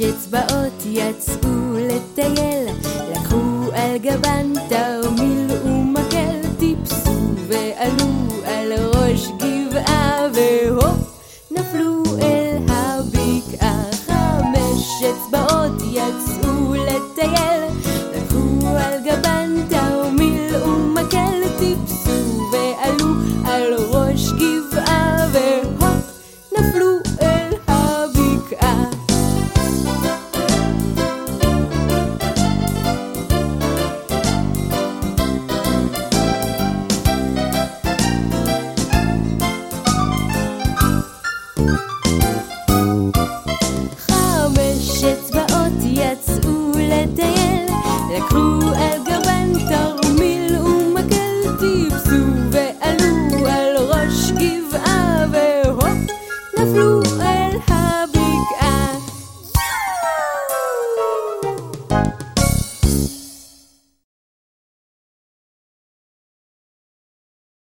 אצבעות יצאו לטייל, לקחו על גבן תרמיל ומקל, טיפסו ועלו על ראש גבעה והופ, נפלו אל הבקעה. חמש אצבעות יצאו לטייל, חמש אצבעות יצאו לטייל, לקחו על גבן תרמיל ומקל, טיפסו ועלו על ראש גבעה, והופ, נפלו אל הבקעה.